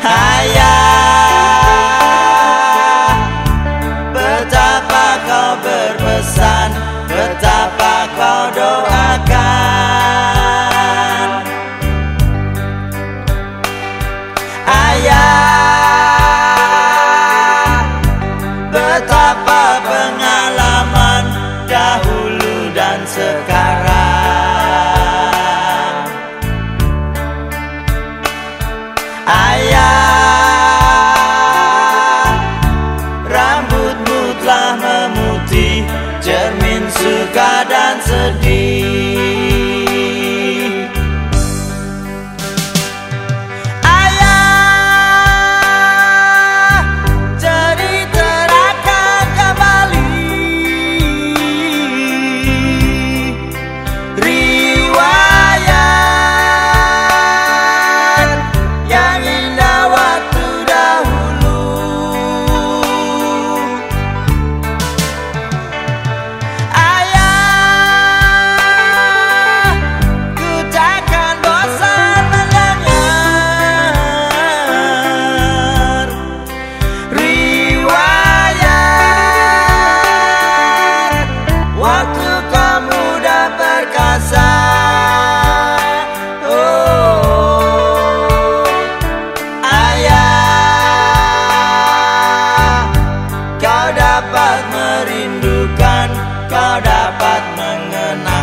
Ayah, Betapa kau berpesan Betapa kau doakan. Ayah Betapa pengalaman Dahulu dan sekarang. telah memutih cermin suka dan sedih. kau dapat mengenal.